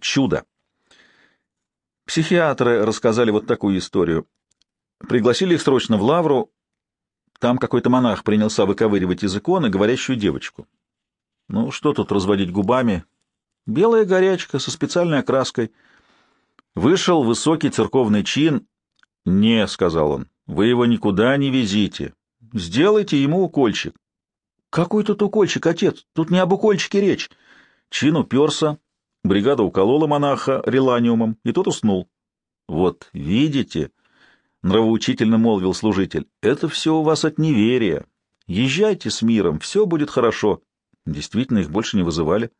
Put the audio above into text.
Чудо. Психиатры рассказали вот такую историю. Пригласили их срочно в лавру. Там какой-то монах принялся выковыривать из иконы говорящую девочку. Ну, что тут разводить губами? Белая горячка со специальной окраской. Вышел высокий церковный чин. «Не», — сказал он, — «вы его никуда не везите. Сделайте ему укольчик». «Какой тут укольчик, отец? Тут не об укольчике речь». Чин уперся, бригада уколола монаха реланиумом, и тот уснул. «Вот, видите?» — нравоучительно молвил служитель. «Это все у вас от неверия. Езжайте с миром, все будет хорошо». Действительно, их больше не вызывали.